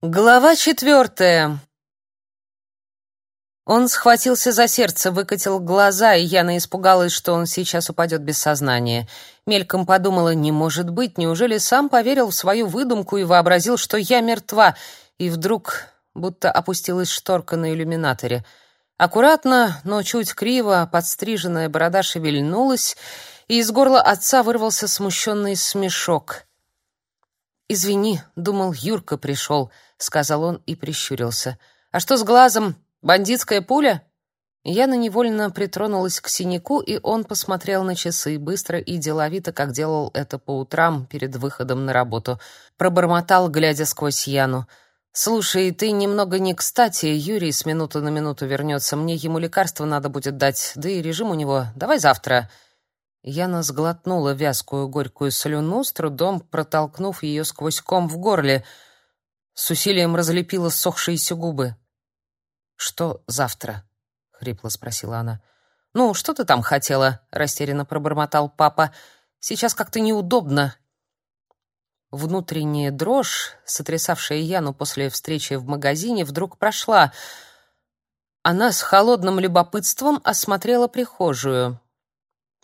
Глава четвертая. Он схватился за сердце, выкатил глаза, и Яна испугалась, что он сейчас упадет без сознания. Мельком подумала, не может быть, неужели сам поверил в свою выдумку и вообразил, что я мертва, и вдруг будто опустилась шторка на иллюминаторе. Аккуратно, но чуть криво подстриженная борода шевельнулась, и из горла отца вырвался смущенный смешок. «Извини, думал, Юрка пришел», — сказал он и прищурился. «А что с глазом? Бандитская пуля?» Яна невольно притронулась к синяку, и он посмотрел на часы, быстро и деловито, как делал это по утрам перед выходом на работу. Пробормотал, глядя сквозь Яну. «Слушай, ты немного не кстати, Юрий с минуты на минуту вернется. Мне ему лекарство надо будет дать, да и режим у него. Давай завтра». Яна сглотнула вязкую горькую слюну, с трудом протолкнув ее сквозь ком в горле. С усилием разлепила ссохшиеся губы. «Что завтра?» — хрипло спросила она. «Ну, что ты там хотела?» — растерянно пробормотал папа. «Сейчас как-то неудобно». Внутренняя дрожь, сотрясавшая Яну после встречи в магазине, вдруг прошла. Она с холодным любопытством осмотрела прихожую.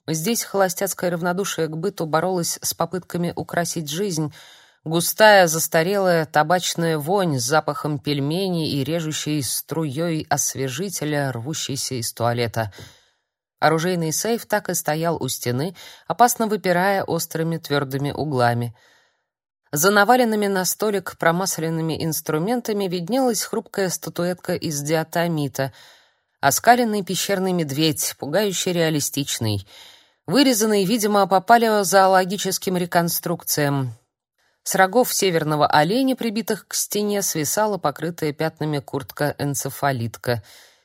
Здесь холостяцкое равнодушие к быту боролось с попытками украсить жизнь. Густая, застарелая табачная вонь с запахом пельменей и режущей струей освежителя, рвущейся из туалета. Оружейный сейф так и стоял у стены, опасно выпирая острыми твердыми углами. За наваленными на столик промасленными инструментами виднелась хрупкая статуэтка из диатомита, оскаленный пещерный медведь, пугающе реалистичный — вырезанные, видимо, по палеозоологическим реконструкциям. С рогов северного оленя, прибитых к стене, свисала покрытая пятнами куртка-энцефалитка.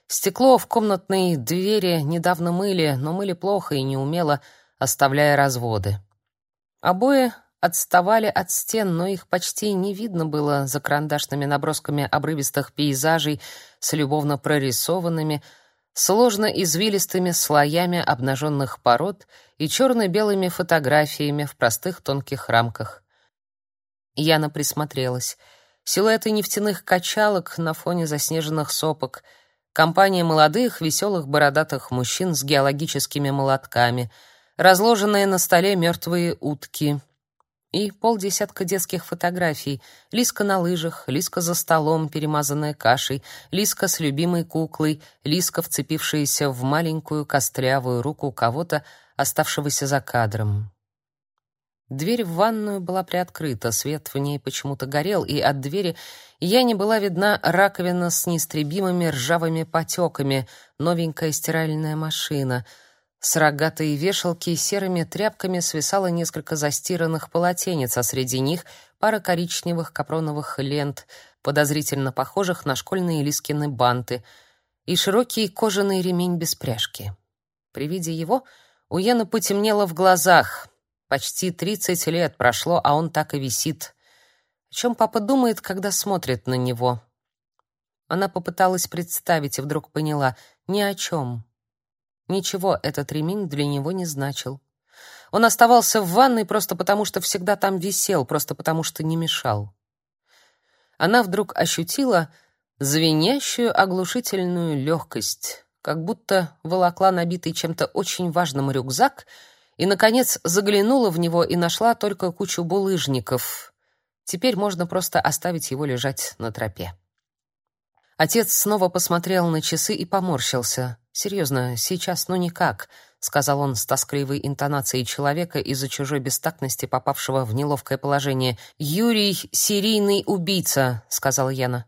Стекло в комнатной двери недавно мыли, но мыли плохо и неумело, оставляя разводы. Обои отставали от стен, но их почти не видно было за карандашными набросками обрывистых пейзажей с любовно прорисованными, сложно извилистыми слоями обнаженных пород и черно-белыми фотографиями в простых тонких рамках. Яна присмотрелась. Силуэты нефтяных качалок на фоне заснеженных сопок, компания молодых, веселых бородатых мужчин с геологическими молотками, разложенные на столе мертвые утки — и полдесятка детских фотографий. Лиска на лыжах, Лиска за столом, перемазанная кашей, Лиска с любимой куклой, Лиска, вцепившаяся в маленькую костлявую руку кого-то, оставшегося за кадром. Дверь в ванную была приоткрыта, свет в ней почему-то горел, и от двери я не была видна раковина с неистребимыми ржавыми потеками, новенькая стиральная машина — с рогатой вешалки серыми тряпками свисало несколько застиранных полотенец, а среди них пара коричневых капроновых лент, подозрительно похожих на школьные Лискины банты, и широкий кожаный ремень без пряжки. При виде его у Яны потемнело в глазах. Почти тридцать лет прошло, а он так и висит. О чем папа думает, когда смотрит на него? Она попыталась представить и вдруг поняла — ни о чем. Ничего этот ремень для него не значил. Он оставался в ванной просто потому, что всегда там висел, просто потому, что не мешал. Она вдруг ощутила звенящую оглушительную легкость, как будто волокла набитый чем-то очень важным рюкзак и, наконец, заглянула в него и нашла только кучу булыжников. Теперь можно просто оставить его лежать на тропе. Отец снова посмотрел на часы и поморщился. Серьезно, сейчас ну никак, сказал он с тоскливой интонацией человека из-за чужой бестактности, попавшего в неловкое положение. Юрий серийный убийца, сказала Яна.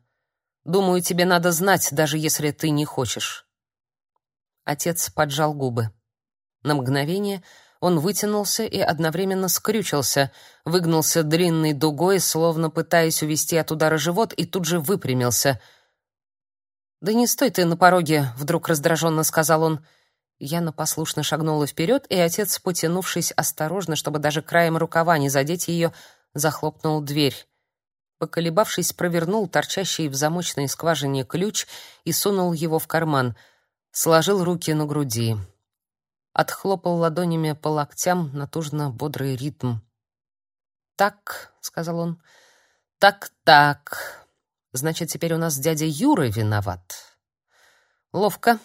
Думаю, тебе надо знать, даже если ты не хочешь. Отец поджал губы. На мгновение он вытянулся и одновременно скрючился, выгнулся длинной дугой, словно пытаясь увести от удара живот, и тут же выпрямился — «Да не стой ты на пороге», — вдруг раздраженно сказал он. Яна послушно шагнула вперед, и отец, потянувшись осторожно, чтобы даже краем рукава не задеть ее, захлопнул дверь. Поколебавшись, провернул торчащий в замочной скважине ключ и сунул его в карман. Сложил руки на груди. Отхлопал ладонями по локтям натужно бодрый ритм. «Так», — сказал он, — «так-так». Значит, теперь у нас дядя Юра виноват. Ловко.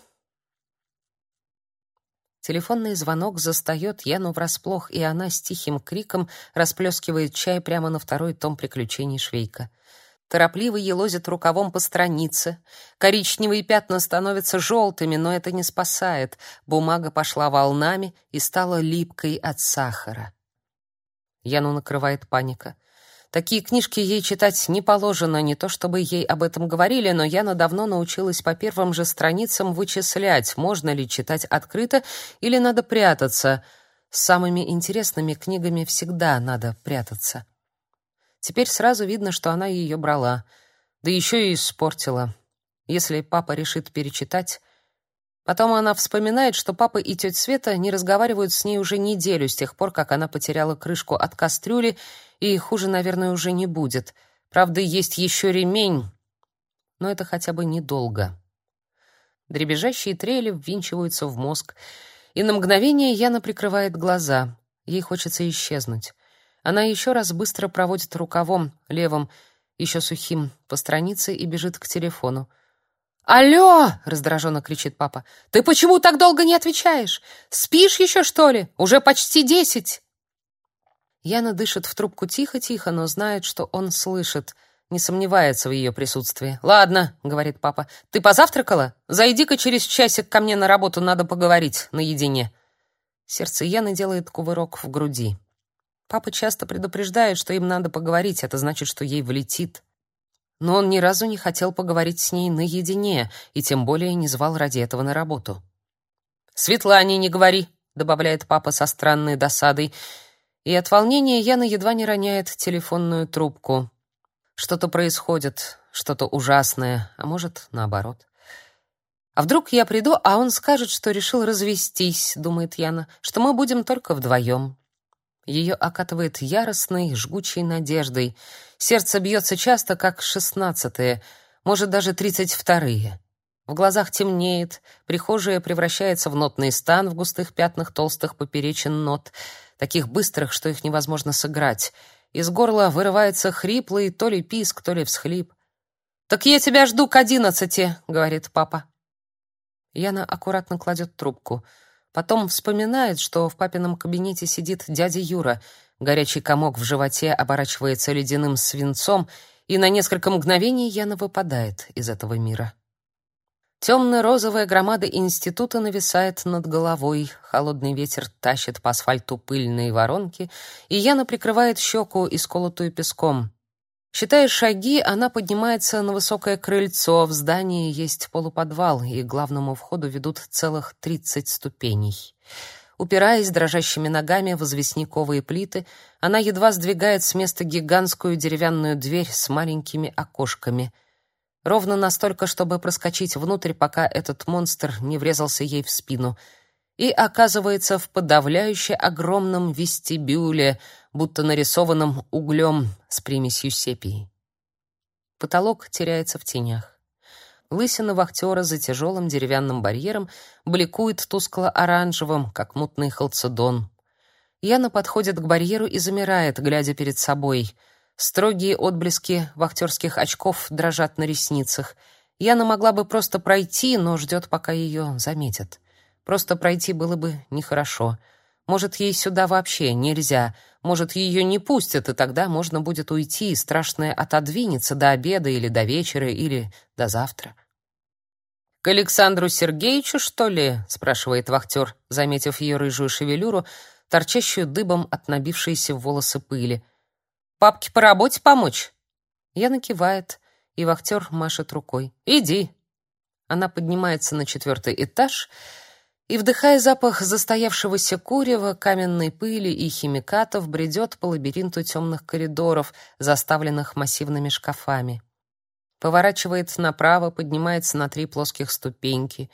Телефонный звонок застаёт Яну врасплох, и она с тихим криком расплескивает чай прямо на второй том приключений Швейка. Торопливо елозит рукавом по странице. Коричневые пятна становятся желтыми, но это не спасает. Бумага пошла волнами и стала липкой от сахара. Яну накрывает паника. Такие книжки ей читать не положено, не то чтобы ей об этом говорили, но Яна давно научилась по первым же страницам вычислять, можно ли читать открыто или надо прятаться. С самыми интересными книгами всегда надо прятаться. Теперь сразу видно, что она ее брала, да еще и испортила. Если папа решит перечитать, Потом она вспоминает, что папа и тетя Света не разговаривают с ней уже неделю с тех пор, как она потеряла крышку от кастрюли, и хуже, наверное, уже не будет. Правда, есть еще ремень, но это хотя бы недолго. Дребезжащие трели ввинчиваются в мозг, и на мгновение Яна прикрывает глаза. Ей хочется исчезнуть. Она еще раз быстро проводит рукавом, левым, еще сухим, по странице и бежит к телефону. «Алло!» — раздраженно кричит папа. «Ты почему так долго не отвечаешь? Спишь еще, что ли? Уже почти десять!» Яна дышит в трубку тихо-тихо, но знает, что он слышит, не сомневается в ее присутствии. «Ладно», — говорит папа, — «ты позавтракала? Зайди-ка через часик ко мне на работу, надо поговорить наедине». Сердце Яны делает кувырок в груди. Папа часто предупреждает, что им надо поговорить, это значит, что ей влетит но он ни разу не хотел поговорить с ней наедине и тем более не звал ради этого на работу. «Светлане не говори», — добавляет папа со странной досадой, и от волнения Яна едва не роняет телефонную трубку. Что-то происходит, что-то ужасное, а может, наоборот. А вдруг я приду, а он скажет, что решил развестись, думает Яна, что мы будем только вдвоем. Ее окатывает яростной, жгучей надеждой. Сердце бьется часто, как шестнадцатые, может, даже тридцать вторые. В глазах темнеет, прихожая превращается в нотный стан в густых пятнах толстых поперечин нот, таких быстрых, что их невозможно сыграть. Из горла вырывается хриплый то ли писк, то ли всхлип. «Так я тебя жду к одиннадцати», — говорит папа. Яна аккуратно кладет трубку — Потом вспоминает, что в папином кабинете сидит дядя Юра. Горячий комок в животе оборачивается ледяным свинцом, и на несколько мгновений Яна выпадает из этого мира. Темно-розовая громада института нависает над головой, холодный ветер тащит по асфальту пыльные воронки, и Яна прикрывает щеку, исколотую песком. Считая шаги, она поднимается на высокое крыльцо. В здании есть полуподвал, и к главному входу ведут целых тридцать ступеней. Упираясь дрожащими ногами в известняковые плиты, она едва сдвигает с места гигантскую деревянную дверь с маленькими окошками. Ровно настолько, чтобы проскочить внутрь, пока этот монстр не врезался ей в спину — и оказывается в подавляюще огромном вестибюле, будто нарисованном углем с примесью сепии. Потолок теряется в тенях. Лысина вахтера за тяжелым деревянным барьером бликует тускло-оранжевым, как мутный халцедон. Яна подходит к барьеру и замирает, глядя перед собой. Строгие отблески вахтерских очков дрожат на ресницах. Яна могла бы просто пройти, но ждет, пока ее заметят. Просто пройти было бы нехорошо. Может, ей сюда вообще нельзя. Может, ее не пустят, и тогда можно будет уйти, и страшное отодвинется до обеда или до вечера, или до завтра. «К Александру Сергеевичу, что ли?» — спрашивает вахтер, заметив ее рыжую шевелюру, торчащую дыбом от набившейся в волосы пыли. «Папке по работе помочь?» Яна кивает, и вахтер машет рукой. «Иди». Она поднимается на четвертый этаж — и, вдыхая запах застоявшегося курева, каменной пыли и химикатов, бредет по лабиринту темных коридоров, заставленных массивными шкафами. Поворачивает направо, поднимается на три плоских ступеньки.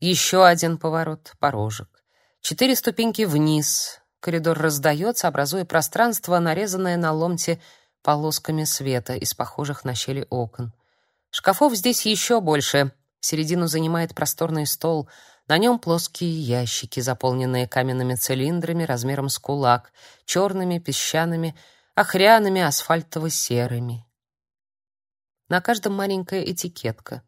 Еще один поворот, порожек. Четыре ступеньки вниз. Коридор раздается, образуя пространство, нарезанное на ломте полосками света из похожих на щели окон. Шкафов здесь еще больше. Середину занимает просторный стол — на нем плоские ящики, заполненные каменными цилиндрами размером с кулак, черными, песчаными, охряными, асфальтово-серыми. На каждом маленькая этикетка.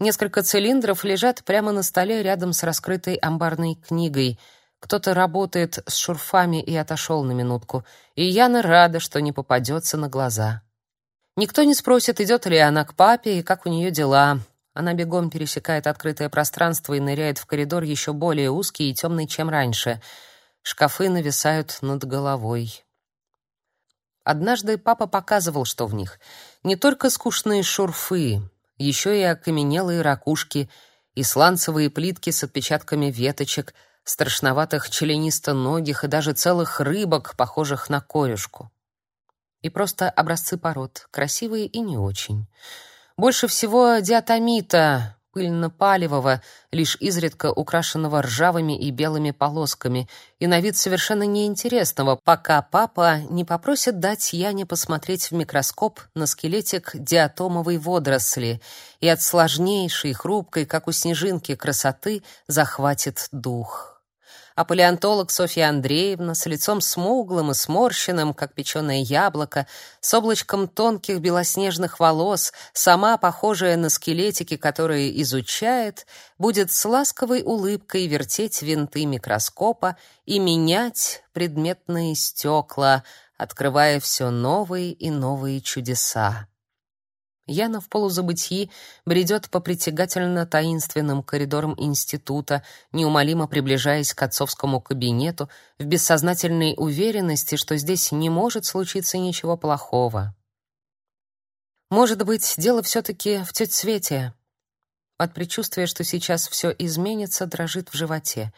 Несколько цилиндров лежат прямо на столе рядом с раскрытой амбарной книгой. Кто-то работает с шурфами и отошел на минутку, и Яна рада, что не попадется на глаза. Никто не спросит, идет ли она к папе и как у нее дела. Она бегом пересекает открытое пространство и ныряет в коридор еще более узкий и темный, чем раньше. Шкафы нависают над головой. Однажды папа показывал, что в них. Не только скучные шурфы, еще и окаменелые ракушки, и сланцевые плитки с отпечатками веточек, страшноватых членистоногих и даже целых рыбок, похожих на корюшку и просто образцы пород, красивые и не очень. Больше всего диатомита, пыльно-палевого, лишь изредка украшенного ржавыми и белыми полосками, и на вид совершенно неинтересного, пока папа не попросит дать Яне посмотреть в микроскоп на скелетик диатомовой водоросли, и от сложнейшей, хрупкой, как у снежинки, красоты захватит дух а палеонтолог Софья Андреевна с лицом смуглым и сморщенным, как печеное яблоко, с облачком тонких белоснежных волос, сама похожая на скелетики, которые изучает, будет с ласковой улыбкой вертеть винты микроскопа и менять предметные стекла, открывая все новые и новые чудеса. Яна в полузабытии бредет по притягательно-таинственным коридорам института, неумолимо приближаясь к отцовскому кабинету, в бессознательной уверенности, что здесь не может случиться ничего плохого. Может быть, дело все-таки в тете Свете. От предчувствия, что сейчас все изменится, дрожит в животе.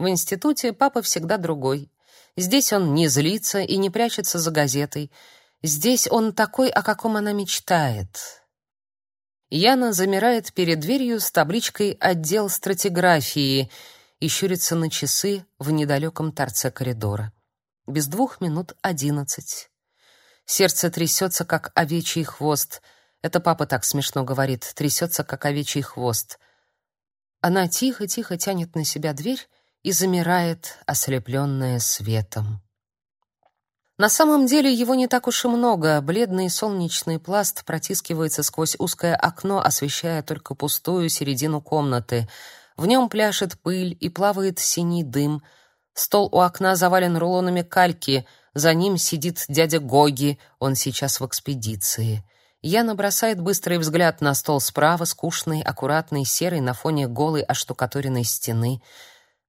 В институте папа всегда другой. Здесь он не злится и не прячется за газетой, Здесь он такой, о каком она мечтает. Яна замирает перед дверью с табличкой «Отдел стратиграфии» и щурится на часы в недалеком торце коридора. Без двух минут одиннадцать. Сердце трясется, как овечий хвост. Это папа так смешно говорит, трясется, как овечий хвост. Она тихо-тихо тянет на себя дверь и замирает, ослепленная светом. На самом деле его не так уж и много. Бледный солнечный пласт протискивается сквозь узкое окно, освещая только пустую середину комнаты. В нем пляшет пыль и плавает синий дым. Стол у окна завален рулонами кальки. За ним сидит дядя Гоги, он сейчас в экспедиции. Яна бросает быстрый взгляд на стол справа, скучный, аккуратный, серый на фоне голой оштукатуренной стены.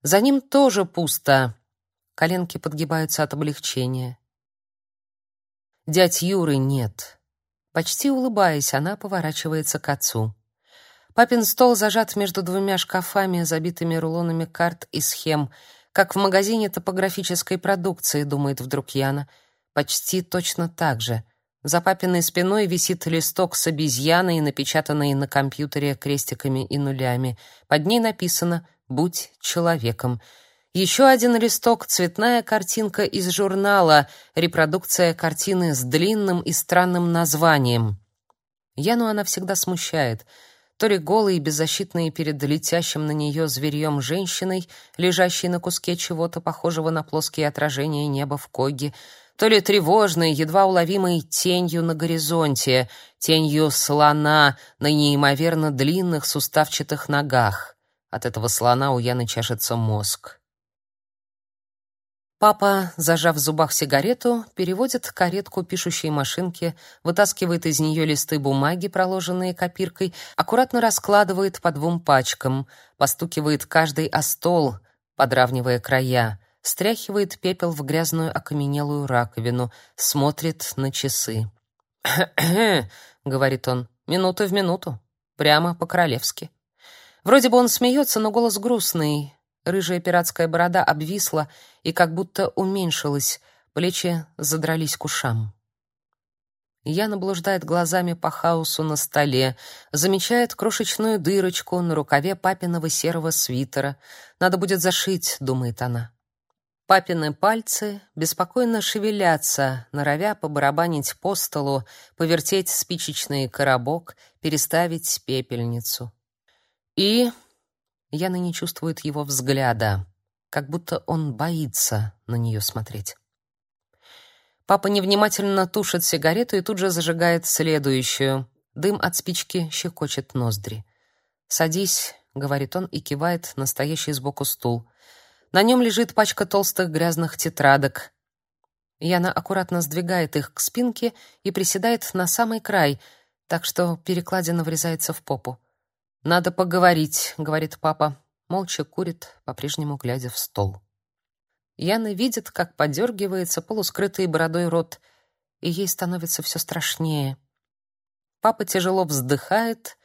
За ним тоже пусто. Коленки подгибаются от облегчения. Дядь Юры нет. Почти улыбаясь, она поворачивается к отцу. Папин стол зажат между двумя шкафами, забитыми рулонами карт и схем, как в магазине топографической продукции, думает вдруг Яна. Почти точно так же. За папиной спиной висит листок с обезьяной, напечатанный на компьютере крестиками и нулями. Под ней написано «Будь человеком». Еще один листок, цветная картинка из журнала, репродукция картины с длинным и странным названием. Яну она всегда смущает. То ли голой и беззащитной перед летящим на нее зверьем женщиной, лежащей на куске чего-то похожего на плоские отражения неба в коге, то ли тревожной, едва уловимой тенью на горизонте, тенью слона на неимоверно длинных суставчатых ногах. От этого слона у Яны чешется мозг. Папа, зажав в зубах сигарету, переводит каретку пишущей машинки, вытаскивает из нее листы бумаги, проложенные копиркой, аккуратно раскладывает по двум пачкам, постукивает каждый о стол, подравнивая края, стряхивает пепел в грязную окаменелую раковину, смотрит на часы. говорит он, — «минута в минуту, прямо по-королевски». Вроде бы он смеется, но голос грустный, Рыжая пиратская борода обвисла и как будто уменьшилась, плечи задрались к ушам. Яна блуждает глазами по хаосу на столе, замечает крошечную дырочку на рукаве папиного серого свитера. Надо будет зашить, думает она. Папины пальцы беспокойно шевелятся, норовя побарабанить по столу, повертеть спичечный коробок, переставить пепельницу. И Яна не чувствует его взгляда, как будто он боится на нее смотреть. Папа невнимательно тушит сигарету и тут же зажигает следующую. Дым от спички щекочет ноздри. «Садись», — говорит он и кивает на стоящий сбоку стул. На нем лежит пачка толстых грязных тетрадок. Яна аккуратно сдвигает их к спинке и приседает на самый край, так что перекладина врезается в попу. «Надо поговорить», — говорит папа. Молча курит, по-прежнему глядя в стол. Яна видит, как подергивается полускрытый бородой рот, и ей становится все страшнее. Папа тяжело вздыхает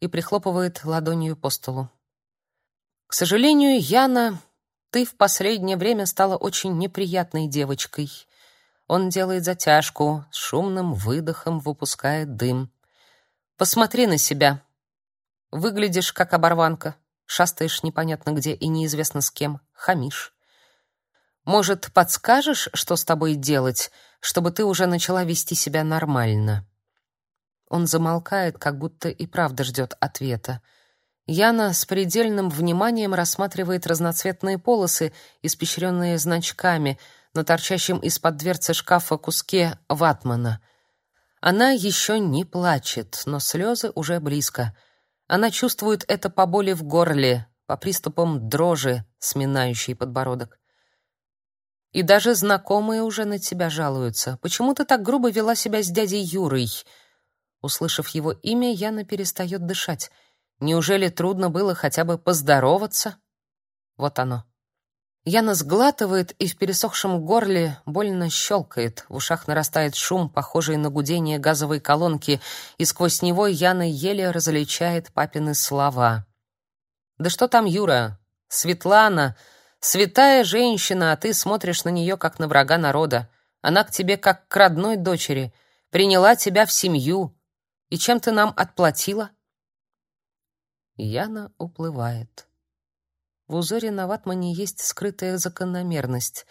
и прихлопывает ладонью по столу. К сожалению, Яна, ты в последнее время стала очень неприятной девочкой. Он делает затяжку, с шумным выдохом выпускает дым. Посмотри на себя. Выглядишь как оборванка, шастаешь непонятно где и неизвестно с кем, хамишь. Может, подскажешь, что с тобой делать, чтобы ты уже начала вести себя нормально? Он замолкает, как будто и правда ждет ответа. Яна с предельным вниманием рассматривает разноцветные полосы, испещренные значками, на торчащем из-под дверцы шкафа куске ватмана. Она еще не плачет, но слезы уже близко. Она чувствует это по боли в горле, по приступам дрожи, сминающей подбородок. И даже знакомые уже на тебя жалуются. Почему ты так грубо вела себя с дядей Юрой? Услышав его имя, Яна перестает дышать. Неужели трудно было хотя бы поздороваться? Вот оно. Яна сглатывает и в пересохшем горле больно щелкает. В ушах нарастает шум, похожий на гудение газовой колонки, и сквозь него Яна еле различает папины слова. «Да что там, Юра? Светлана!» Святая женщина, а ты смотришь на нее как на врага народа. Она к тебе как к родной дочери, приняла тебя в семью. И чем ты нам отплатила? Яна уплывает. В узоре на ватмане есть скрытая закономерность.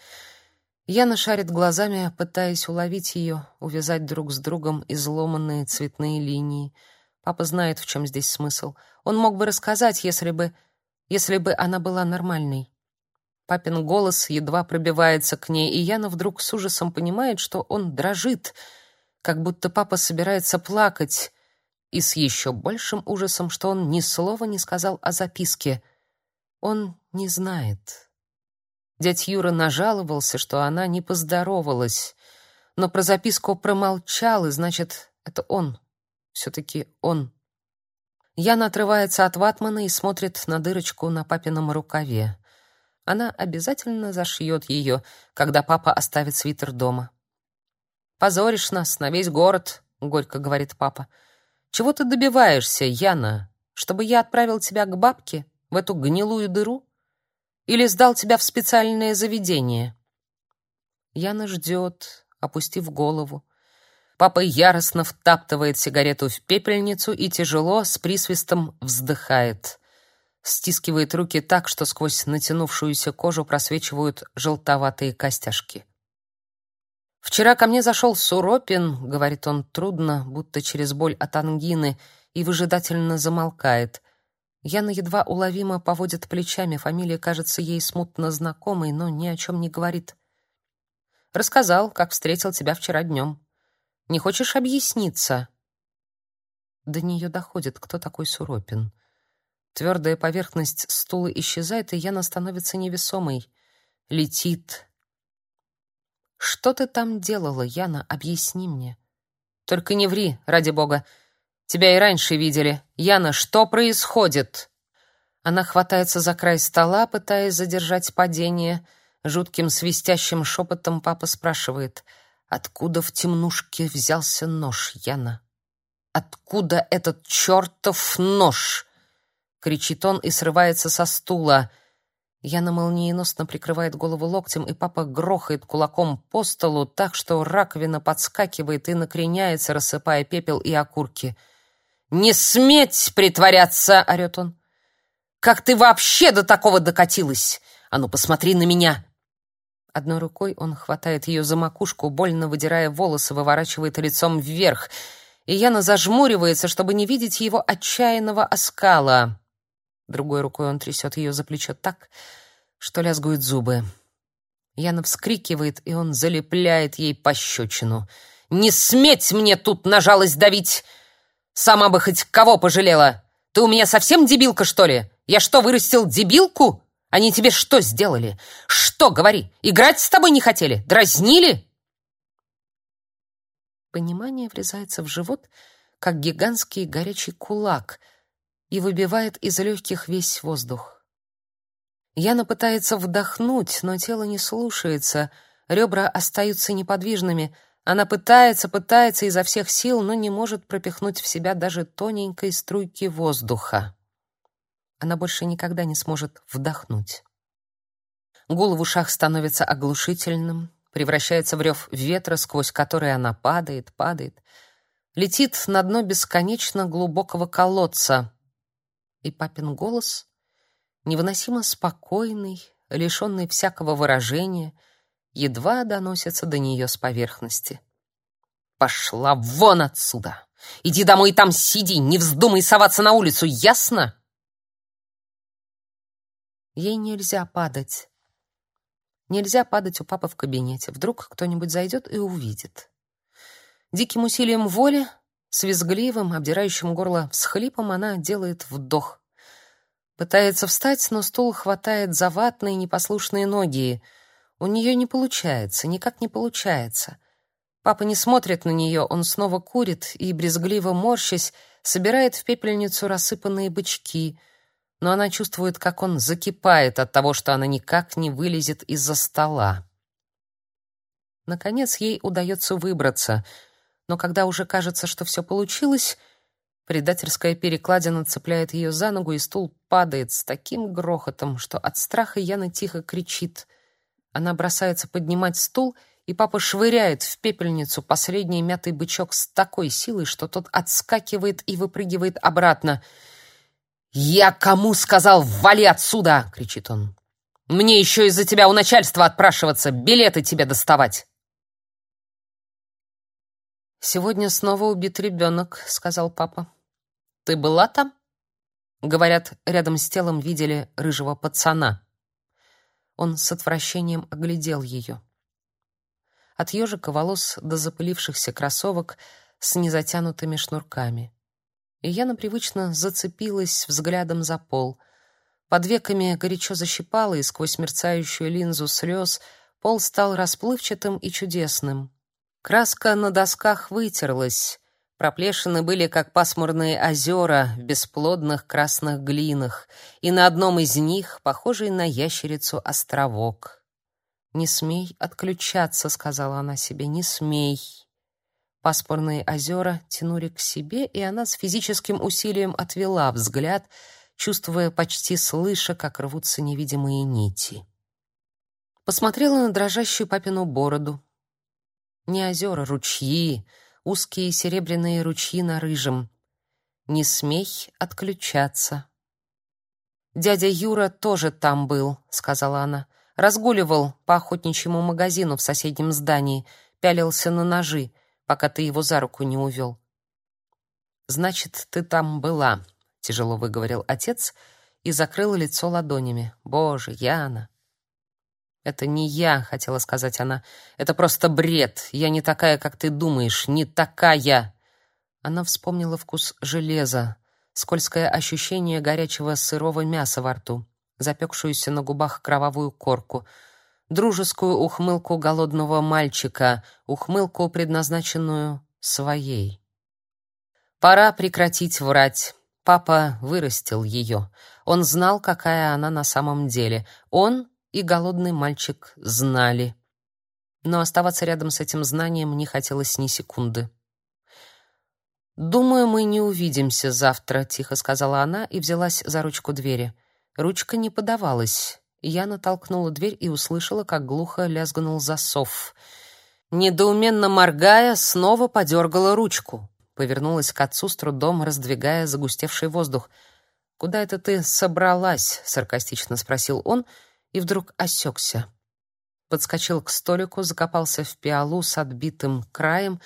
Яна шарит глазами, пытаясь уловить ее, увязать друг с другом изломанные цветные линии. Папа знает, в чем здесь смысл. Он мог бы рассказать, если бы если бы она была нормальной. Папин голос едва пробивается к ней, и Яна вдруг с ужасом понимает, что он дрожит, как будто папа собирается плакать, и с еще большим ужасом, что он ни слова не сказал о записке. Он не знает. Дядь Юра нажаловался, что она не поздоровалась, но про записку промолчал, и значит, это он. все таки он. Яна отрывается от ватмана и смотрит на дырочку на папином рукаве. Она обязательно зашьет ее, когда папа оставит свитер дома. «Позоришь нас на весь город», — горько говорит папа. «Чего ты добиваешься, Яна? Чтобы я отправил тебя к бабке, в эту гнилую дыру? Или сдал тебя в специальное заведение?» Яна ждет, опустив голову. Папа яростно втаптывает сигарету в пепельницу и тяжело, с присвистом вздыхает стискивает руки так, что сквозь натянувшуюся кожу просвечивают желтоватые костяшки. «Вчера ко мне зашел Суропин», — говорит он трудно, будто через боль от ангины, и выжидательно замолкает. Яна едва уловимо поводит плечами, фамилия кажется ей смутно знакомой, но ни о чем не говорит. «Рассказал, как встретил тебя вчера днем. Не хочешь объясниться?» До нее доходит, кто такой Суропин. Твердая поверхность стула исчезает, и Яна становится невесомой. Летит. «Что ты там делала, Яна? Объясни мне». «Только не ври, ради бога. Тебя и раньше видели. Яна, что происходит?» Она хватается за край стола, пытаясь задержать падение. Жутким свистящим шепотом папа спрашивает, «Откуда в темнушке взялся нож, Яна? Откуда этот чертов нож?» кричит он и срывается со стула. Яна молниеносно прикрывает голову локтем, и папа грохает кулаком по столу так, что раковина подскакивает и накреняется, рассыпая пепел и окурки. «Не сметь притворяться!» — орет он. «Как ты вообще до такого докатилась? А ну, посмотри на меня!» Одной рукой он хватает ее за макушку, больно выдирая волосы, выворачивает лицом вверх, и Яна зажмуривается, чтобы не видеть его отчаянного оскала. Другой рукой он трясет ее за плечо так, что лязгают зубы. Яна вскрикивает, и он залепляет ей пощечину. «Не сметь мне тут на жалость давить!» Сама бы хоть кого пожалела. Ты у меня совсем дебилка, что ли? Я что, вырастил дебилку? Они тебе что сделали? Что, говори? Играть с тобой не хотели? Дразнили? Понимание врезается в живот, как гигантский горячий кулак, и выбивает из легких весь воздух. Яна пытается вдохнуть, но тело не слушается, ребра остаются неподвижными. Она пытается, пытается изо всех сил, но не может пропихнуть в себя даже тоненькой струйки воздуха. Она больше никогда не сможет вдохнуть. Гул в ушах становится оглушительным, превращается в рев ветра, сквозь который она падает, падает, летит на дно бесконечно глубокого колодца. И папин голос, невыносимо спокойный, лишенный всякого выражения, едва доносится до нее с поверхности. «Пошла вон отсюда! Иди домой там сиди, не вздумай соваться на улицу, ясно?» Ей нельзя падать. Нельзя падать у папы в кабинете. Вдруг кто-нибудь зайдет и увидит. Диким усилием воли, с визгливым, обдирающим горло всхлипом она делает вдох. Пытается встать, но стул хватает за ватные непослушные ноги. У нее не получается, никак не получается. Папа не смотрит на нее, он снова курит и, брезгливо морщась, собирает в пепельницу рассыпанные бычки — но она чувствует, как он закипает от того, что она никак не вылезет из-за стола. Наконец ей удается выбраться, но когда уже кажется, что все получилось, предательская перекладина цепляет ее за ногу, и стул падает с таким грохотом, что от страха Яна тихо кричит. Она бросается поднимать стул, и папа швыряет в пепельницу последний мятый бычок с такой силой, что тот отскакивает и выпрыгивает обратно — «Я кому сказал, вали отсюда!» — кричит он. «Мне еще из-за тебя у начальства отпрашиваться, билеты тебе доставать!» «Сегодня снова убит ребенок», — сказал папа. «Ты была там?» Говорят, рядом с телом видели рыжего пацана. Он с отвращением оглядел ее. От ежика волос до запылившихся кроссовок с незатянутыми шнурками и я привычно зацепилась взглядом за пол. Под веками горячо защипало, и сквозь мерцающую линзу слез пол стал расплывчатым и чудесным. Краска на досках вытерлась, проплешины были как пасмурные озера в бесплодных красных глинах, и на одном из них, похожий на ящерицу, островок. «Не смей отключаться», — сказала она себе, — «не смей». Пасмурные озера тянули к себе, и она с физическим усилием отвела взгляд, чувствуя, почти слыша, как рвутся невидимые нити. Посмотрела на дрожащую папину бороду. Не озера, ручьи, узкие серебряные ручьи на рыжем. Не смей отключаться. Дядя Юра тоже там был, сказала она. Разгуливал по охотничьему магазину в соседнем здании, пялился на ножи пока ты его за руку не увел. Значит, ты там была, тяжело выговорил отец и закрыл лицо ладонями. Боже, Яна. Это не я, хотела сказать она. Это просто бред. Я не такая, как ты думаешь, не такая. Она вспомнила вкус железа, скользкое ощущение горячего сырого мяса во рту, запекшуюся на губах кровавую корку — дружескую ухмылку голодного мальчика, ухмылку, предназначенную своей. Пора прекратить врать. Папа вырастил ее. Он знал, какая она на самом деле. Он и голодный мальчик знали. Но оставаться рядом с этим знанием не хотелось ни секунды. «Думаю, мы не увидимся завтра», — тихо сказала она и взялась за ручку двери. Ручка не подавалась. Я натолкнула дверь и услышала, как глухо лязгнул засов. Недоуменно моргая, снова подергала ручку. Повернулась к отцу с трудом, раздвигая загустевший воздух. «Куда это ты собралась?» — саркастично спросил он и вдруг осекся. Подскочил к столику, закопался в пиалу с отбитым краем.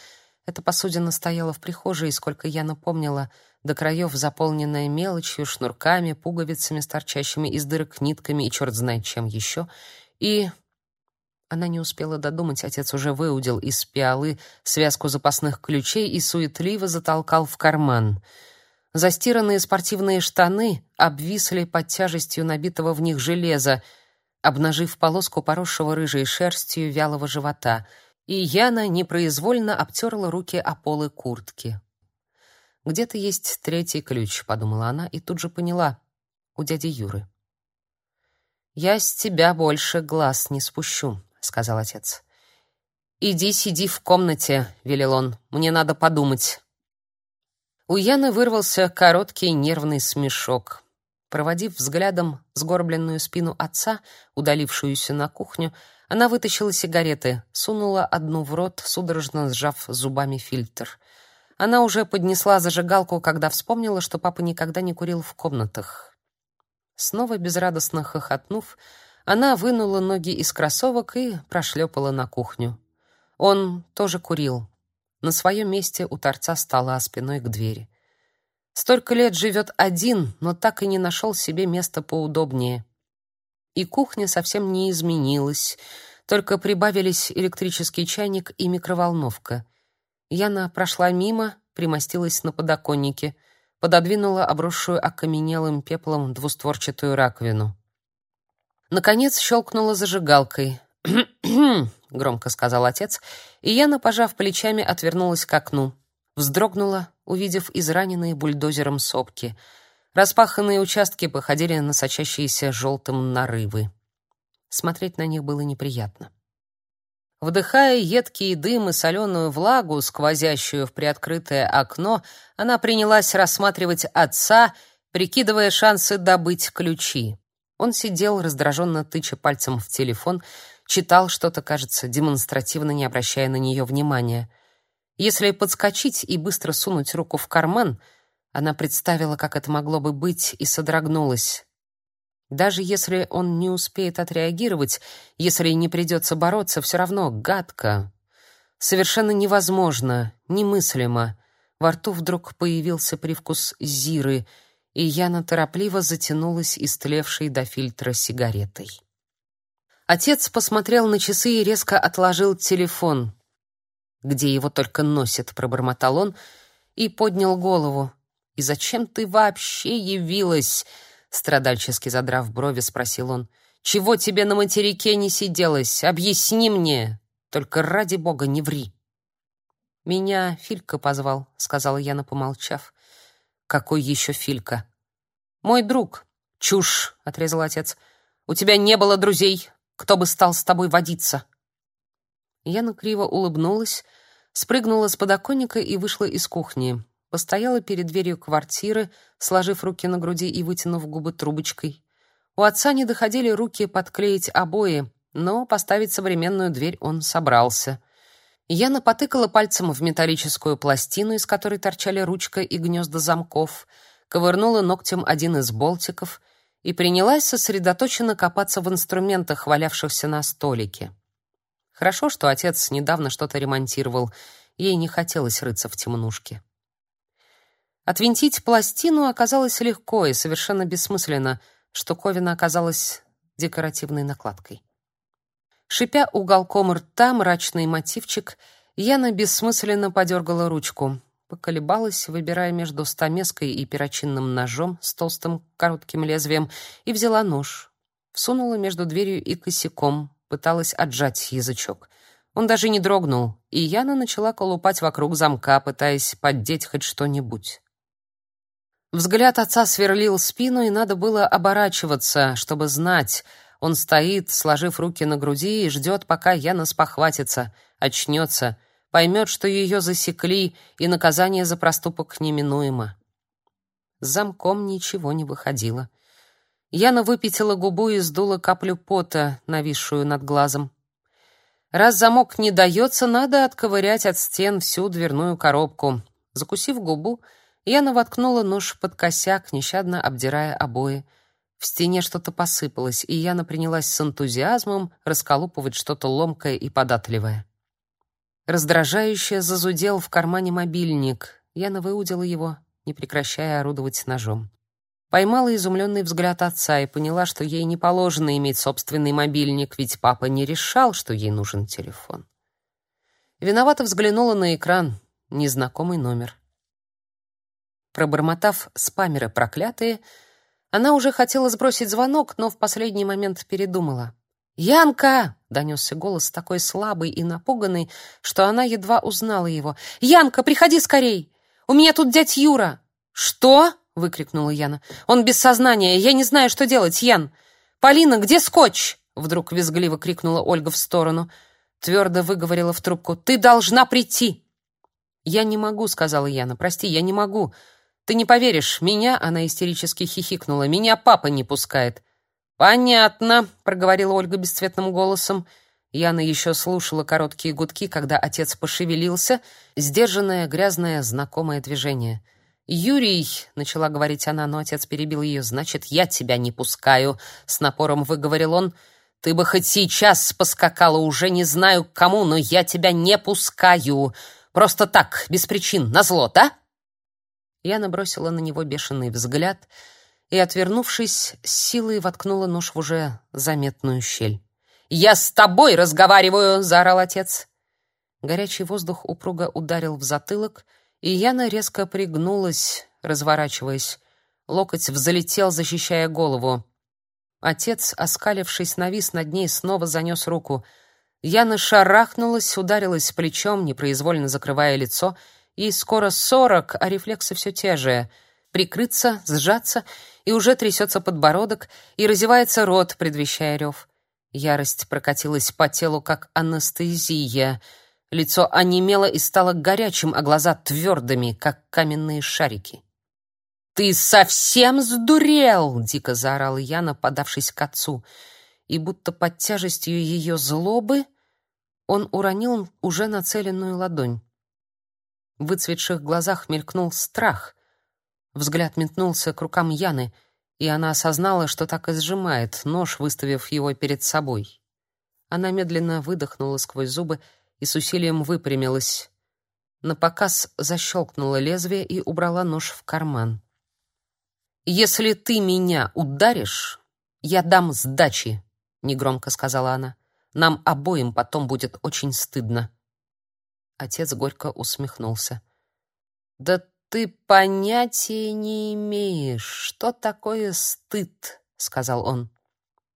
Эта посудина стояла в прихожей, сколько я напомнила — до краев заполненная мелочью, шнурками, пуговицами торчащими из дырок нитками и черт знает чем еще, и Она не успела додумать, отец уже выудил из пиалы связку запасных ключей и суетливо затолкал в карман. Застиранные спортивные штаны обвисли под тяжестью набитого в них железа, обнажив полоску поросшего рыжей шерстью вялого живота, и Яна непроизвольно обтерла руки о полы куртки. «Где-то есть третий ключ», — подумала она и тут же поняла — у дяди Юры. «Я с тебя больше глаз не спущу», — сказал отец. «Иди сиди в комнате», — велел он. «Мне надо подумать». У Яны вырвался короткий нервный смешок. Проводив взглядом сгорбленную спину отца, удалившуюся на кухню, она вытащила сигареты, сунула одну в рот, судорожно сжав зубами фильтр. Она уже поднесла зажигалку, когда вспомнила, что папа никогда не курил в комнатах. Снова безрадостно хохотнув, она вынула ноги из кроссовок и прошлепала на кухню. Он тоже курил. На своем месте у торца стола спиной к двери. Столько лет живет один, но так и не нашел себе места поудобнее. И кухня совсем не изменилась, только прибавились электрический чайник и микроволновка. Яна прошла мимо, примостилась на подоконнике, пододвинула обросшую окаменелым пеплом двустворчатую раковину. Наконец щелкнула зажигалкой. громко сказал отец, и Яна, пожав плечами, отвернулась к окну. Вздрогнула, увидев израненные бульдозером сопки. Распаханные участки походили на сочащиеся желтым нарывы. Смотреть на них было неприятно. Вдыхая едкий дым и соленую влагу, сквозящую в приоткрытое окно, она принялась рассматривать отца, прикидывая шансы добыть ключи. Он сидел, раздраженно тыча пальцем в телефон, читал что-то, кажется, демонстративно не обращая на нее внимания. Если подскочить и быстро сунуть руку в карман, она представила, как это могло бы быть, и содрогнулась. Даже если он не успеет отреагировать, если не придется бороться, все равно гадко. Совершенно невозможно, немыслимо. Во рту вдруг появился привкус зиры — и Яна торопливо затянулась истлевшей до фильтра сигаретой. Отец посмотрел на часы и резко отложил телефон. «Где его только носит», — пробормотал он и поднял голову. «И зачем ты вообще явилась?» Страдальчески задрав брови, спросил он. «Чего тебе на материке не сиделось? Объясни мне! Только ради бога не ври!» «Меня Филька позвал», — сказала Яна, помолчав. Какой еще Филька? Мой друг. Чушь, отрезал отец. У тебя не было друзей. Кто бы стал с тобой водиться? Яна криво улыбнулась, спрыгнула с подоконника и вышла из кухни. Постояла перед дверью квартиры, сложив руки на груди и вытянув губы трубочкой. У отца не доходили руки подклеить обои, но поставить современную дверь он собрался. Яна потыкала пальцем в металлическую пластину, из которой торчали ручка и гнезда замков, ковырнула ногтем один из болтиков и принялась сосредоточенно копаться в инструментах, валявшихся на столике. Хорошо, что отец недавно что-то ремонтировал, ей не хотелось рыться в темнушке. Отвинтить пластину оказалось легко и совершенно бессмысленно, штуковина оказалась декоративной накладкой. Шипя уголком рта мрачный мотивчик, Яна бессмысленно подергала ручку. Поколебалась, выбирая между стамеской и перочинным ножом с толстым коротким лезвием, и взяла нож. Всунула между дверью и косяком, пыталась отжать язычок. Он даже не дрогнул, и Яна начала колупать вокруг замка, пытаясь поддеть хоть что-нибудь. Взгляд отца сверлил спину, и надо было оборачиваться, чтобы знать — он стоит, сложив руки на груди, и ждет, пока Яна спохватится, очнется, поймет, что ее засекли, и наказание за проступок неминуемо. С замком ничего не выходило. Яна выпятила губу и сдула каплю пота, нависшую над глазом. Раз замок не дается, надо отковырять от стен всю дверную коробку. Закусив губу, Яна воткнула нож под косяк, нещадно обдирая обои. В стене что-то посыпалось, и Яна принялась с энтузиазмом расколупывать что-то ломкое и податливое. Раздражающе зазудел в кармане мобильник. Яна выудила его, не прекращая орудовать ножом. Поймала изумленный взгляд отца и поняла, что ей не положено иметь собственный мобильник, ведь папа не решал, что ей нужен телефон. Виновато взглянула на экран. Незнакомый номер. Пробормотав спамеры проклятые, она уже хотела сбросить звонок, но в последний момент передумала. «Янка!» — донесся голос такой слабый и напуганный, что она едва узнала его. «Янка, приходи скорей! У меня тут дядь Юра!» «Что?» — выкрикнула Яна. «Он без сознания! Я не знаю, что делать, Ян! Полина, где скотч?» Вдруг визгливо крикнула Ольга в сторону. Твердо выговорила в трубку. «Ты должна прийти!» «Я не могу», — сказала Яна. «Прости, я не могу. Ты не поверишь, меня, она истерически хихикнула, меня папа не пускает. Понятно, проговорила Ольга бесцветным голосом. Яна еще слушала короткие гудки, когда отец пошевелился, сдержанное, грязное, знакомое движение. «Юрий», — начала говорить она, но отец перебил ее, «значит, я тебя не пускаю», — с напором выговорил он. «Ты бы хоть сейчас поскакала, уже не знаю к кому, но я тебя не пускаю. Просто так, без причин, назло, да?» Я набросила на него бешеный взгляд и, отвернувшись, силой воткнула нож в уже заметную щель. «Я с тобой разговариваю!» — заорал отец. Горячий воздух упруго ударил в затылок, и Яна резко пригнулась, разворачиваясь. Локоть взлетел, защищая голову. Отец, оскалившись, навис над ней, снова занес руку. Яна шарахнулась, ударилась плечом, непроизвольно закрывая лицо — Ей скоро сорок, а рефлексы все те же. Прикрыться, сжаться, и уже трясется подбородок, и разевается рот, предвещая рев. Ярость прокатилась по телу, как анестезия. Лицо онемело и стало горячим, а глаза твердыми, как каменные шарики. «Ты совсем сдурел!» — дико заорала Яна, подавшись к отцу. И будто под тяжестью ее злобы он уронил уже нацеленную ладонь. В выцветших глазах мелькнул страх. Взгляд метнулся к рукам Яны, и она осознала, что так и сжимает нож, выставив его перед собой. Она медленно выдохнула сквозь зубы и с усилием выпрямилась. На показ защелкнула лезвие и убрала нож в карман. «Если ты меня ударишь, я дам сдачи», — негромко сказала она. «Нам обоим потом будет очень стыдно». Отец горько усмехнулся. Да ты понятия не имеешь, что такое стыд, сказал он.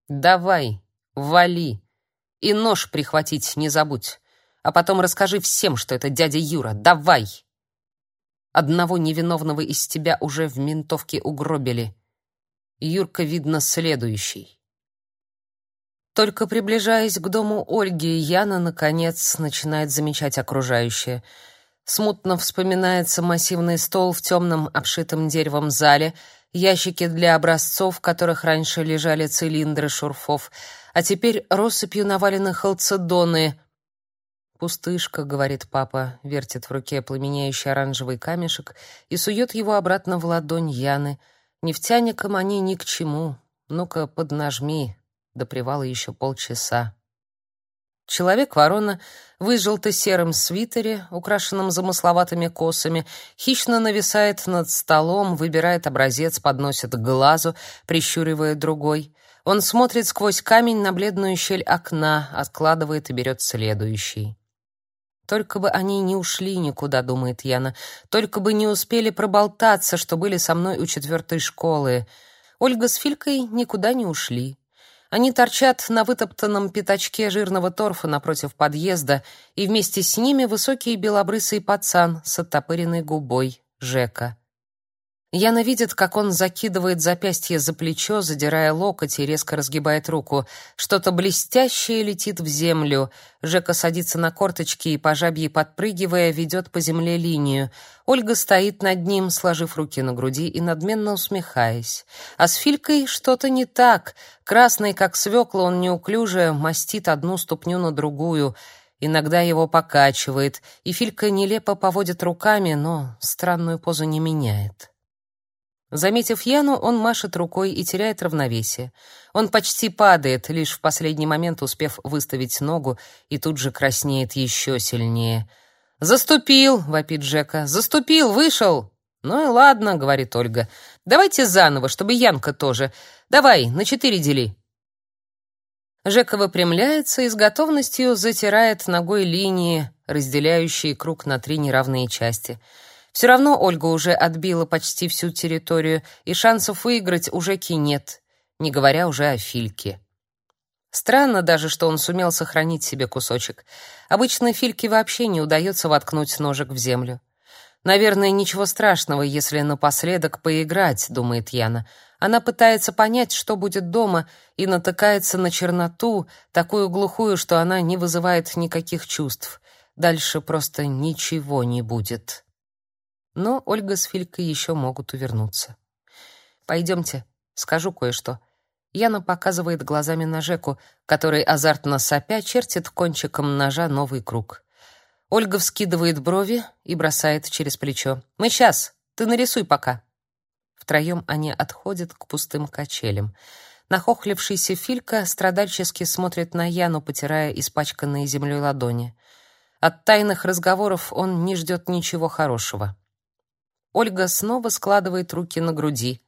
Давай, вали. И нож прихватить не забудь. А потом расскажи всем, что это дядя Юра. Давай. Одного невиновного из тебя уже в ментовке угробили. Юрка, видно, следующий. Только приближаясь к дому Ольги, Яна, наконец, начинает замечать окружающее. Смутно вспоминается массивный стол в темном, обшитом деревом зале, ящики для образцов, в которых раньше лежали цилиндры шурфов, а теперь россыпью навалены халцедоны. «Пустышка», — говорит папа, вертит в руке пламенеющий оранжевый камешек и сует его обратно в ладонь Яны. «Нефтяникам они ни к чему. Ну-ка, поднажми, до привала еще полчаса. Человек-ворона в желто-сером свитере, украшенном замысловатыми косами, хищно нависает над столом, выбирает образец, подносит к глазу, прищуривая другой. Он смотрит сквозь камень на бледную щель окна, откладывает и берет следующий. Только бы они не ушли никуда, думает Яна. Только бы не успели проболтаться, что были со мной у четвертой школы. Ольга с Филькой никуда не ушли. Они торчат на вытоптанном пятачке жирного торфа напротив подъезда, и вместе с ними высокий белобрысый пацан с оттопыренной губой, Жека. Яна видит, как он закидывает запястье за плечо, задирая локоть и резко разгибает руку. Что-то блестящее летит в землю. Жека садится на корточки и, по жабье подпрыгивая, ведет по земле линию. Ольга стоит над ним, сложив руки на груди и надменно усмехаясь. А с Филькой что-то не так. Красный, как свекла, он неуклюже мастит одну ступню на другую. Иногда его покачивает, и Филька нелепо поводит руками, но странную позу не меняет. Заметив Яну, он машет рукой и теряет равновесие. Он почти падает, лишь в последний момент успев выставить ногу, и тут же краснеет еще сильнее. «Заступил!» — вопит Джека. «Заступил! Вышел!» «Ну и ладно», — говорит Ольга. Давайте заново, чтобы Янка тоже. Давай, на четыре дели. Жека выпрямляется и с готовностью затирает ногой линии, разделяющие круг на три неравные части. Все равно Ольга уже отбила почти всю территорию, и шансов выиграть у Жеки нет, не говоря уже о Фильке. Странно даже, что он сумел сохранить себе кусочек. Обычно Фильке вообще не удается воткнуть ножик в землю. Наверное, ничего страшного, если напоследок поиграть, думает Яна. Она пытается понять, что будет дома, и натыкается на черноту, такую глухую, что она не вызывает никаких чувств. Дальше просто ничего не будет. Но Ольга с Филькой еще могут увернуться. Пойдемте, скажу кое-что. Яна показывает глазами на Жеку, который азартно сопя чертит кончиком ножа новый круг. Ольга вскидывает брови и бросает через плечо: "Мы сейчас. Ты нарисуй пока". Втроем они отходят к пустым качелям. Нахохлившийся Филька страдальчески смотрит на Яну, потирая испачканные землей ладони. От тайных разговоров он не ждет ничего хорошего. Ольга снова складывает руки на груди.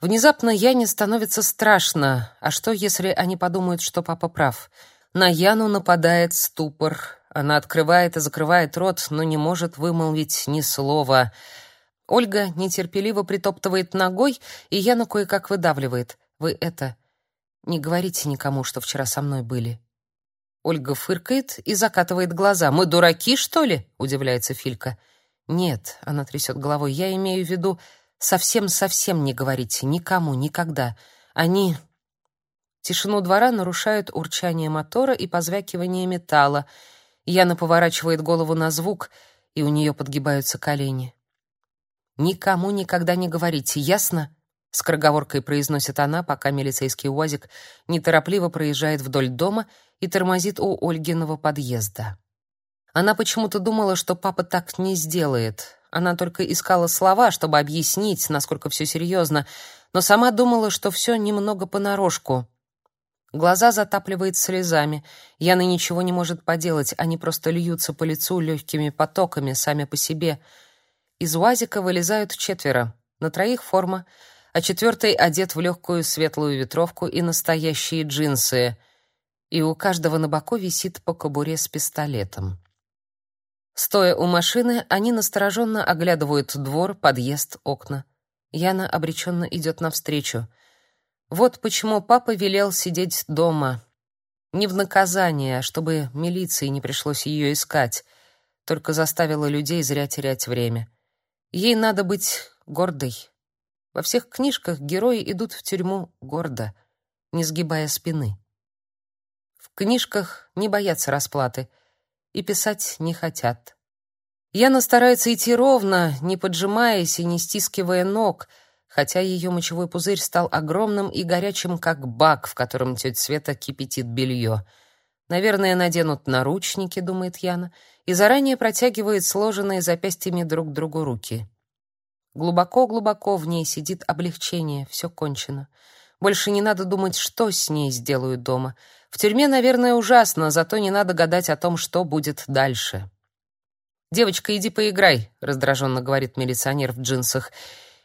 Внезапно Яне становится страшно. А что, если они подумают, что папа прав? На Яну нападает ступор. Она открывает и закрывает рот, но не может вымолвить ни слова. Ольга нетерпеливо притоптывает ногой, и Яна кое-как выдавливает. «Вы это... Не говорите никому, что вчера со мной были». Ольга фыркает и закатывает глаза. «Мы дураки, что ли?» — удивляется Филька. «Нет», — она трясет головой, — «я имею в виду, Совсем-совсем не говорите никому никогда. Они Тишину двора нарушают урчание мотора и позвякивание металла. Яна поворачивает голову на звук, и у нее подгибаются колени. Никому никогда не говорите, ясно? скороговоркой произносит она, пока милицейский УАЗик неторопливо проезжает вдоль дома и тормозит у Ольгиного подъезда. Она почему-то думала, что папа так не сделает. Она только искала слова, чтобы объяснить, насколько все серьезно, но сама думала, что все немного понарошку. Глаза затапливает слезами. Яна ничего не может поделать, они просто льются по лицу легкими потоками сами по себе. Из УАЗика вылезают четверо. На троих форма, а четвертый одет в легкую светлую ветровку и настоящие джинсы. И у каждого на боку висит по кобуре с пистолетом. Стоя у машины, они настороженно оглядывают двор, подъезд, окна. Яна обреченно идет навстречу. Вот почему папа велел сидеть дома. Не в наказание, а чтобы милиции не пришлось ее искать. Только заставила людей зря терять время. Ей надо быть гордой. Во всех книжках герои идут в тюрьму гордо, не сгибая спины. В книжках не боятся расплаты — и писать не хотят. Яна старается идти ровно, не поджимаясь и не стискивая ног, хотя ее мочевой пузырь стал огромным и горячим, как бак, в котором тетя Света кипятит белье. Наверное, наденут наручники, думает Яна, и заранее протягивает сложенные запястьями друг другу руки. Глубоко-глубоко в ней сидит облегчение, все кончено. Больше не надо думать, что с ней сделают дома. В тюрьме, наверное, ужасно, зато не надо гадать о том, что будет дальше. «Девочка, иди поиграй», — раздраженно говорит милиционер в джинсах.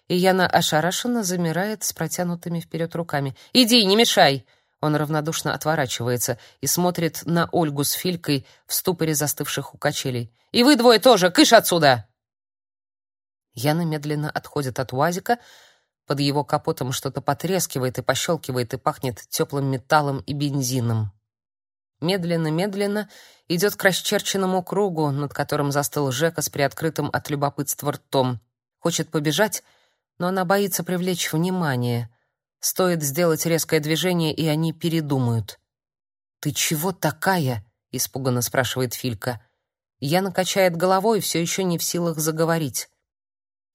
И Яна ошарашенно замирает с протянутыми вперед руками. «Иди, не мешай!» Он равнодушно отворачивается и смотрит на Ольгу с Филькой в ступоре застывших у качелей. «И вы двое тоже! Кыш отсюда!» Яна медленно отходит от УАЗика, под его капотом что-то потрескивает и пощелкивает и пахнет теплым металлом и бензином. Медленно-медленно идет к расчерченному кругу, над которым застыл Жека с приоткрытым от любопытства ртом. Хочет побежать, но она боится привлечь внимание. Стоит сделать резкое движение, и они передумают. «Ты чего такая?» — испуганно спрашивает Филька. Яна качает головой, все еще не в силах заговорить.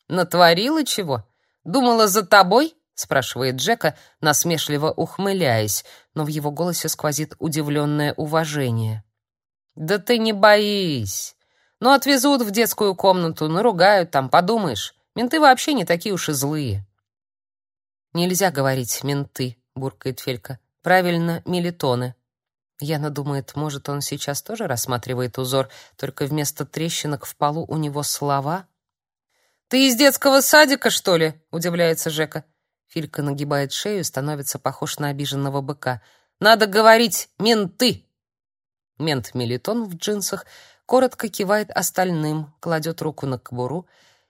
«Натворила чего?» Думала, за тобой?» — спрашивает Джека, насмешливо ухмыляясь, но в его голосе сквозит удивленное уважение. «Да ты не боись. Ну, отвезут в детскую комнату, наругают там, подумаешь. Менты вообще не такие уж и злые». «Нельзя говорить «менты», — буркает Фелька. «Правильно, милитоны». Яна думает, может, он сейчас тоже рассматривает узор, только вместо трещинок в полу у него слова — «Ты из детского садика, что ли?» — удивляется Жека. Филька нагибает шею, становится похож на обиженного быка. «Надо говорить, менты!» Мент Мелитон в джинсах коротко кивает остальным, кладет руку на кобуру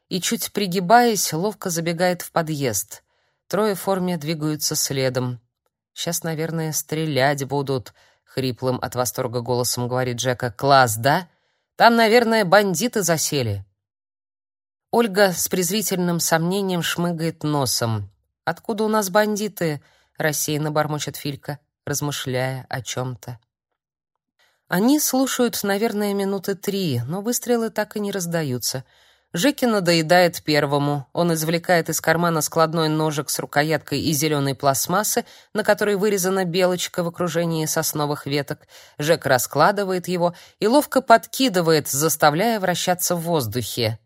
и, чуть пригибаясь, ловко забегает в подъезд. Трое в форме двигаются следом. «Сейчас, наверное, стрелять будут», — хриплым от восторга голосом говорит Джека. «Класс, да? Там, наверное, бандиты засели». Ольга с презрительным сомнением шмыгает носом. «Откуда у нас бандиты?» — рассеянно бормочет Филька, размышляя о чем-то. Они слушают, наверное, минуты три, но выстрелы так и не раздаются. Жеки надоедает первому. Он извлекает из кармана складной ножик с рукояткой из зеленой пластмассы, на которой вырезана белочка в окружении сосновых веток. Жек раскладывает его и ловко подкидывает, заставляя вращаться в воздухе.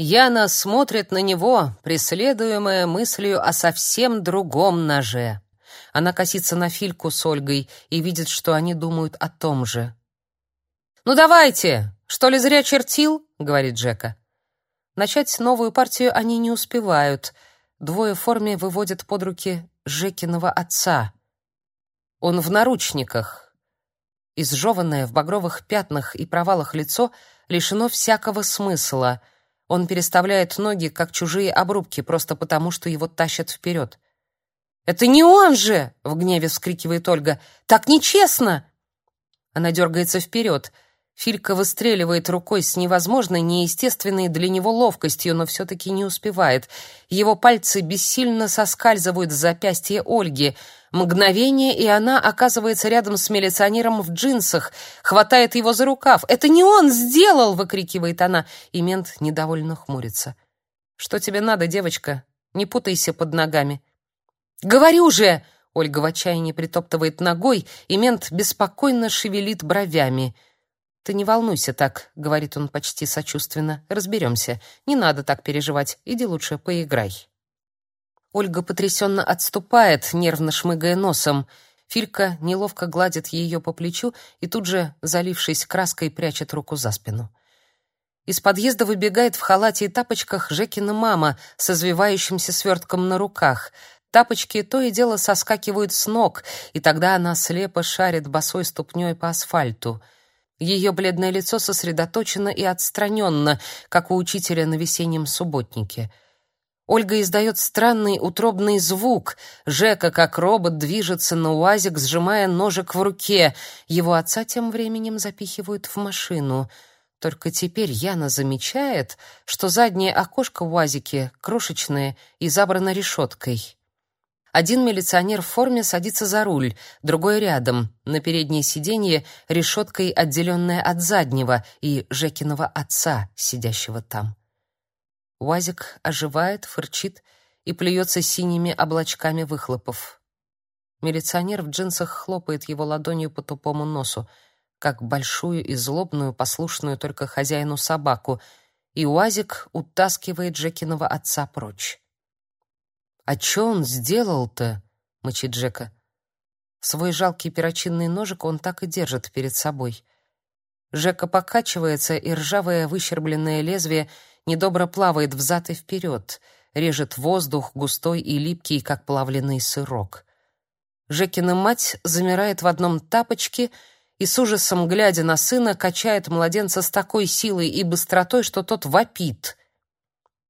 Яна смотрит на него, преследуемая мыслью о совсем другом ноже. Она косится на Фильку с Ольгой и видит, что они думают о том же. «Ну давайте! Что ли зря чертил?» — говорит Джека. Начать новую партию они не успевают. Двое в форме выводят под руки Жекиного отца. Он в наручниках. Изжеванное в багровых пятнах и провалах лицо лишено всякого смысла — он переставляет ноги, как чужие обрубки, просто потому, что его тащат вперед. «Это не он же!» — в гневе вскрикивает Ольга. «Так нечестно!» Она дергается вперед. Филька выстреливает рукой с невозможной, неестественной для него ловкостью, но все-таки не успевает. Его пальцы бессильно соскальзывают с запястья Ольги — Мгновение, и она оказывается рядом с милиционером в джинсах, хватает его за рукав. «Это не он сделал!» — выкрикивает она, и мент недовольно хмурится. «Что тебе надо, девочка? Не путайся под ногами». «Говорю же!» — Ольга в отчаянии притоптывает ногой, и мент беспокойно шевелит бровями. «Ты не волнуйся так», — говорит он почти сочувственно. «Разберемся. Не надо так переживать. Иди лучше поиграй». Ольга потрясенно отступает, нервно шмыгая носом. Филька неловко гладит ее по плечу и тут же, залившись краской, прячет руку за спину. Из подъезда выбегает в халате и тапочках Жекина мама с извивающимся свертком на руках. Тапочки то и дело соскакивают с ног, и тогда она слепо шарит босой ступней по асфальту. Ее бледное лицо сосредоточено и отстраненно, как у учителя на весеннем субботнике — Ольга издает странный утробный звук. Жека, как робот, движется на УАЗик, сжимая ножик в руке. Его отца тем временем запихивают в машину. Только теперь Яна замечает, что заднее окошко в УАЗике крошечное и забрано решеткой. Один милиционер в форме садится за руль, другой рядом, на переднее сиденье решеткой отделенное от заднего и Жекиного отца, сидящего там. Уазик оживает, фырчит и плюется синими облачками выхлопов. Милиционер в джинсах хлопает его ладонью по тупому носу, как большую и злобную, послушную только хозяину собаку, и Уазик утаскивает Джекиного отца прочь. «А что он сделал-то?» — мычит Джека. Свой жалкий перочинный ножик он так и держит перед собой. Жека покачивается, и ржавое выщербленное лезвие — недобро плавает взад и вперед, режет воздух густой и липкий, как плавленый сырок. Жекина мать замирает в одном тапочке и с ужасом глядя на сына качает младенца с такой силой и быстротой, что тот вопит.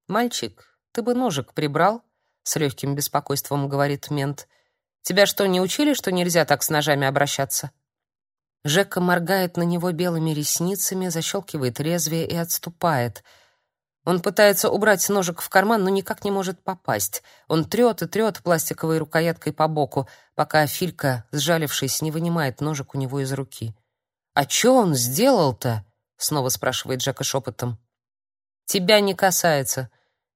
Мальчик, ты бы ножик прибрал, с легким беспокойством говорит мент. Тебя что, не учили, что нельзя так с ножами обращаться? Жека моргает на него белыми ресницами, защелкивает лезвие и отступает — он пытается убрать ножик в карман, но никак не может попасть. Он трет и трет пластиковой рукояткой по боку, пока Филька, сжалившись, не вынимает ножик у него из руки. «А что он сделал-то?» — снова спрашивает Джека шепотом. «Тебя не касается».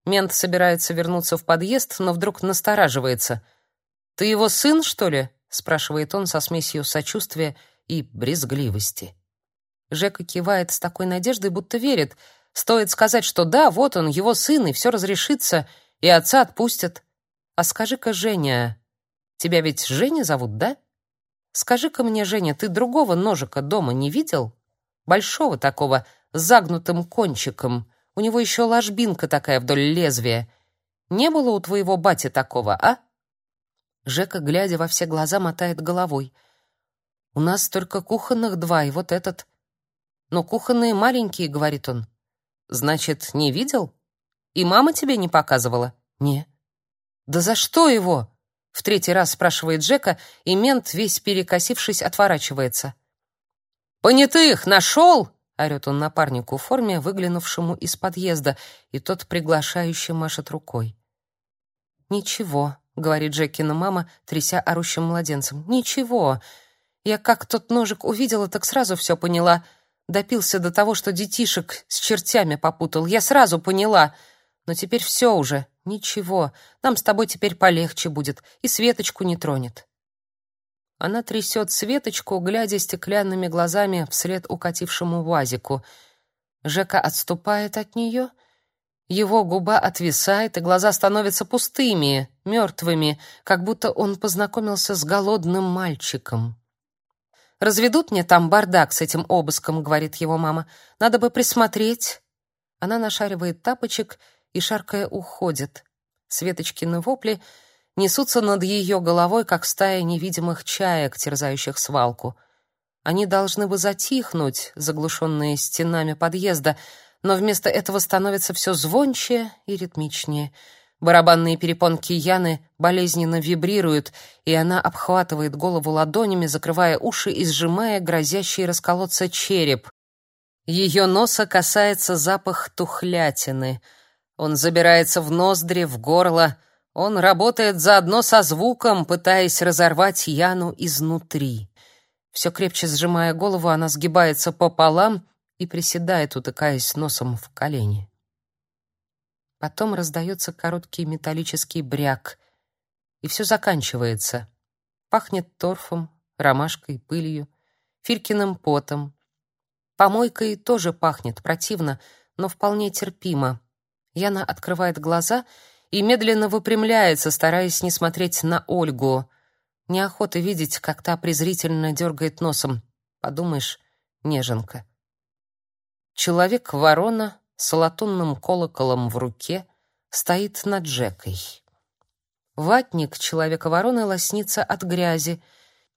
Мент собирается вернуться в подъезд, но вдруг настораживается. «Ты его сын, что ли?» — спрашивает он со смесью сочувствия и брезгливости. Жека кивает с такой надеждой, будто верит — Стоит сказать, что да, вот он, его сын, и все разрешится, и отца отпустят. А скажи-ка, Женя, тебя ведь Женя зовут, да? Скажи-ка мне, Женя, ты другого ножика дома не видел? Большого такого, с загнутым кончиком. У него еще ложбинка такая вдоль лезвия. Не было у твоего бати такого, а? Жека, глядя во все глаза, мотает головой. У нас только кухонных два, и вот этот. Но кухонные маленькие, говорит он. Значит, не видел? И мама тебе не показывала? Не. Да за что его? В третий раз спрашивает Джека, и мент, весь перекосившись, отворачивается. «Понятых нашел!» — орёт он напарнику в форме, выглянувшему из подъезда, и тот приглашающе машет рукой. «Ничего», — говорит Джекина мама, тряся орущим младенцем. «Ничего. Я как тот ножик увидела, так сразу все поняла. Допился до того, что детишек с чертями попутал. Я сразу поняла. Но теперь все уже. Ничего. Нам с тобой теперь полегче будет. И Светочку не тронет». Она трясет Светочку, глядя стеклянными глазами вслед укатившему вазику. Жека отступает от нее. Его губа отвисает, и глаза становятся пустыми, мертвыми, как будто он познакомился с голодным мальчиком. «Разведут мне там бардак с этим обыском», — говорит его мама. «Надо бы присмотреть». Она нашаривает тапочек и, шаркая, уходит. Светочкины вопли — несутся над ее головой, как стая невидимых чаек, терзающих свалку. Они должны бы затихнуть, заглушенные стенами подъезда, но вместо этого становится все звонче и ритмичнее. Барабанные перепонки Яны болезненно вибрируют, и она обхватывает голову ладонями, закрывая уши и сжимая грозящий расколоться череп. Ее носа касается запах тухлятины. Он забирается в ноздри, в горло — он работает заодно со звуком, пытаясь разорвать Яну изнутри. Все крепче сжимая голову, она сгибается пополам и приседает, утыкаясь носом в колени. Потом раздается короткий металлический бряк, и все заканчивается. Пахнет торфом, ромашкой, пылью, Фиркиным потом. Помойкой тоже пахнет противно, но вполне терпимо. Яна открывает глаза — и медленно выпрямляется, стараясь не смотреть на Ольгу. Неохота видеть, как та презрительно дергает носом. Подумаешь, неженка. Человек-ворона с латунным колоколом в руке стоит над Джекой. Ватник человека-вороны лоснится от грязи.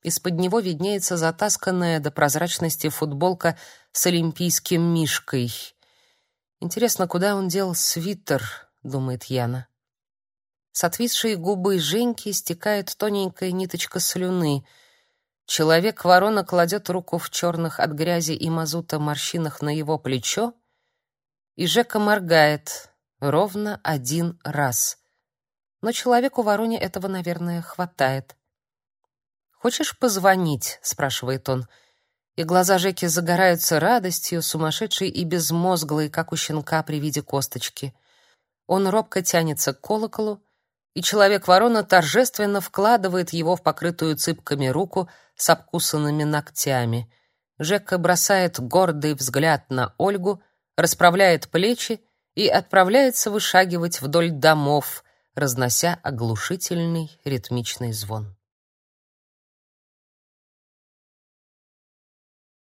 Из-под него виднеется затасканная до прозрачности футболка с олимпийским мишкой. Интересно, куда он дел свитер, думает Яна. С отвисшей губы Женьки стекает тоненькая ниточка слюны. Человек-ворона кладет руку в черных от грязи и мазута морщинах на его плечо, и Жека моргает ровно один раз. Но человеку-вороне этого, наверное, хватает. «Хочешь позвонить?» — спрашивает он. И глаза Жеки загораются радостью, сумасшедшей и безмозглой, как у щенка при виде косточки. Он робко тянется к колоколу, и человек-ворона торжественно вкладывает его в покрытую цыпками руку с обкусанными ногтями. Жека бросает гордый взгляд на Ольгу, расправляет плечи и отправляется вышагивать вдоль домов, разнося оглушительный ритмичный звон.